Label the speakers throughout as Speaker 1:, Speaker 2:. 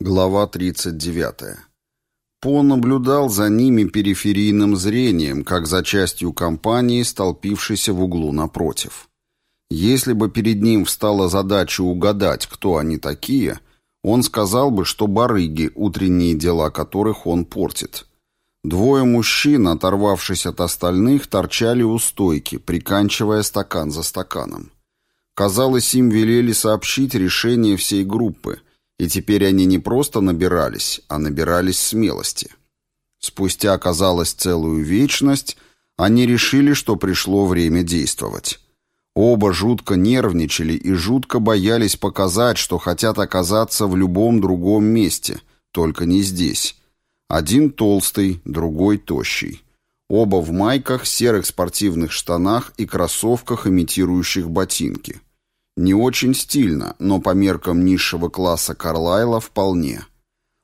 Speaker 1: Глава 39. По наблюдал за ними периферийным зрением, как за частью компании, столпившейся в углу напротив. Если бы перед ним встала задача угадать, кто они такие, он сказал бы, что барыги, утренние дела которых он портит. Двое мужчин, оторвавшись от остальных, торчали у стойки, приканчивая стакан за стаканом. Казалось, им велели сообщить решение всей группы, и теперь они не просто набирались, а набирались смелости. Спустя, казалось, целую вечность, они решили, что пришло время действовать. Оба жутко нервничали и жутко боялись показать, что хотят оказаться в любом другом месте, только не здесь. Один толстый, другой тощий. Оба в майках, серых спортивных штанах и кроссовках, имитирующих ботинки. Не очень стильно, но по меркам низшего класса Карлайла вполне.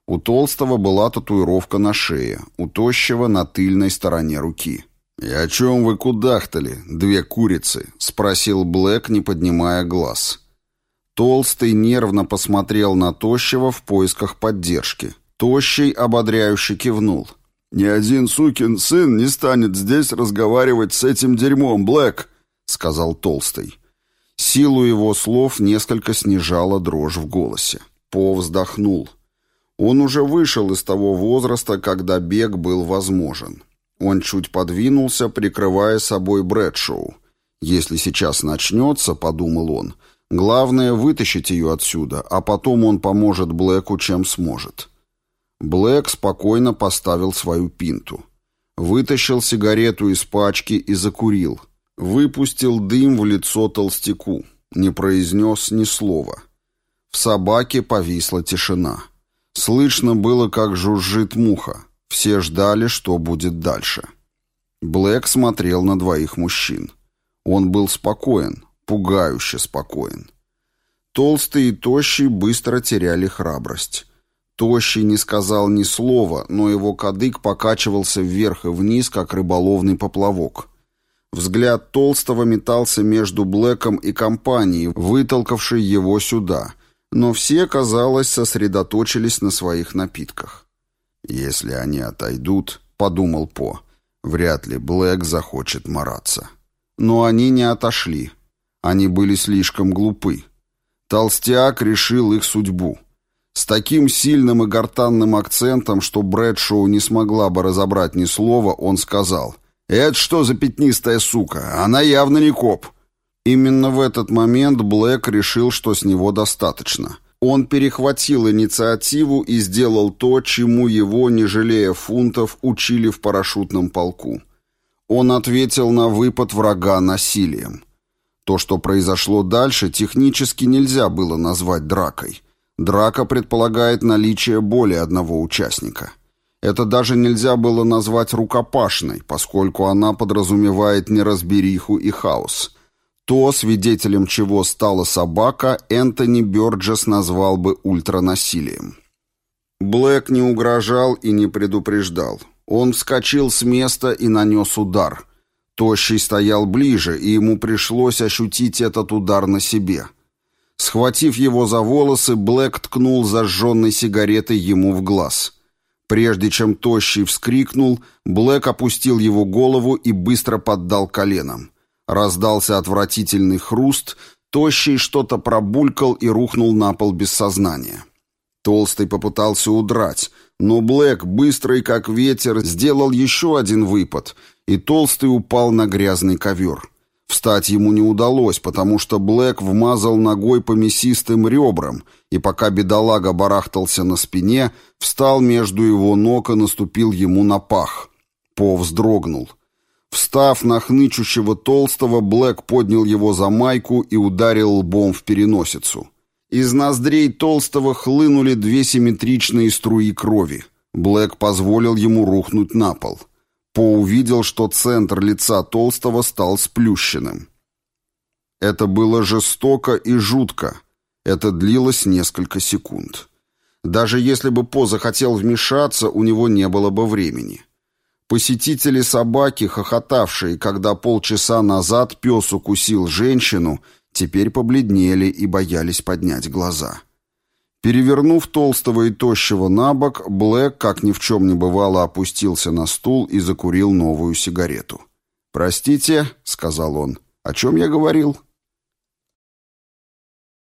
Speaker 1: У толстого была татуировка на шее, у тощего на тыльной стороне руки. «И о чем вы кудахтали, две курицы?» — спросил Блэк, не поднимая глаз. Толстый нервно посмотрел на тощего в поисках поддержки. Тощий ободряюще кивнул. «Ни один сукин сын не станет здесь разговаривать с этим дерьмом, Блэк», — сказал Толстый. Силу его слов несколько снижала дрожь в голосе. По вздохнул. Он уже вышел из того возраста, когда бег был возможен. Он чуть подвинулся, прикрывая собой Брэдшоу. «Если сейчас начнется», — подумал он, — «главное вытащить ее отсюда, а потом он поможет Блэку, чем сможет». Блэк спокойно поставил свою пинту. Вытащил сигарету из пачки и закурил — Выпустил дым в лицо толстяку. Не произнес ни слова. В собаке повисла тишина. Слышно было, как жужжит муха. Все ждали, что будет дальше. Блэк смотрел на двоих мужчин. Он был спокоен, пугающе спокоен. Толстый и тощий быстро теряли храбрость. Тощий не сказал ни слова, но его кадык покачивался вверх и вниз, как рыболовный поплавок. Взгляд Толстого метался между Блэком и компанией, вытолкавшей его сюда, но все, казалось, сосредоточились на своих напитках. «Если они отойдут», — подумал По, — «вряд ли Блэк захочет мараться». Но они не отошли. Они были слишком глупы. Толстяк решил их судьбу. С таким сильным и гортанным акцентом, что Брэдшоу не смогла бы разобрать ни слова, он сказал — «Это что за пятнистая сука? Она явно не коп». Именно в этот момент Блэк решил, что с него достаточно. Он перехватил инициативу и сделал то, чему его, не жалея фунтов, учили в парашютном полку. Он ответил на выпад врага насилием. То, что произошло дальше, технически нельзя было назвать дракой. Драка предполагает наличие более одного участника. Это даже нельзя было назвать рукопашной, поскольку она подразумевает неразбериху и хаос. То, свидетелем чего стала собака, Энтони Бёрджес назвал бы ультранасилием. Блэк не угрожал и не предупреждал. Он вскочил с места и нанес удар. Тощий стоял ближе, и ему пришлось ощутить этот удар на себе. Схватив его за волосы, Блэк ткнул зажженной сигаретой ему в глаз — Прежде чем Тощий вскрикнул, Блэк опустил его голову и быстро поддал коленом. Раздался отвратительный хруст, Тощий что-то пробулькал и рухнул на пол без сознания. Толстый попытался удрать, но Блэк, быстрый как ветер, сделал еще один выпад, и Толстый упал на грязный ковер. Встать ему не удалось, потому что Блэк вмазал ногой по мясистым ребрам, и пока бедолага барахтался на спине, встал между его ног и наступил ему на пах. По вздрогнул. Встав на хнычущего толстого, Блэк поднял его за майку и ударил лбом в переносицу. Из ноздрей толстого хлынули две симметричные струи крови. Блэк позволил ему рухнуть на пол. По увидел, что центр лица Толстого стал сплющенным. Это было жестоко и жутко. Это длилось несколько секунд. Даже если бы По захотел вмешаться, у него не было бы времени. Посетители собаки, хохотавшие, когда полчаса назад пес укусил женщину, теперь побледнели и боялись поднять глаза. Перевернув толстого и тощего на бок, Блэк, как ни в чем не бывало, опустился на стул и закурил новую сигарету. «Простите», — сказал он, — «о чем я говорил?»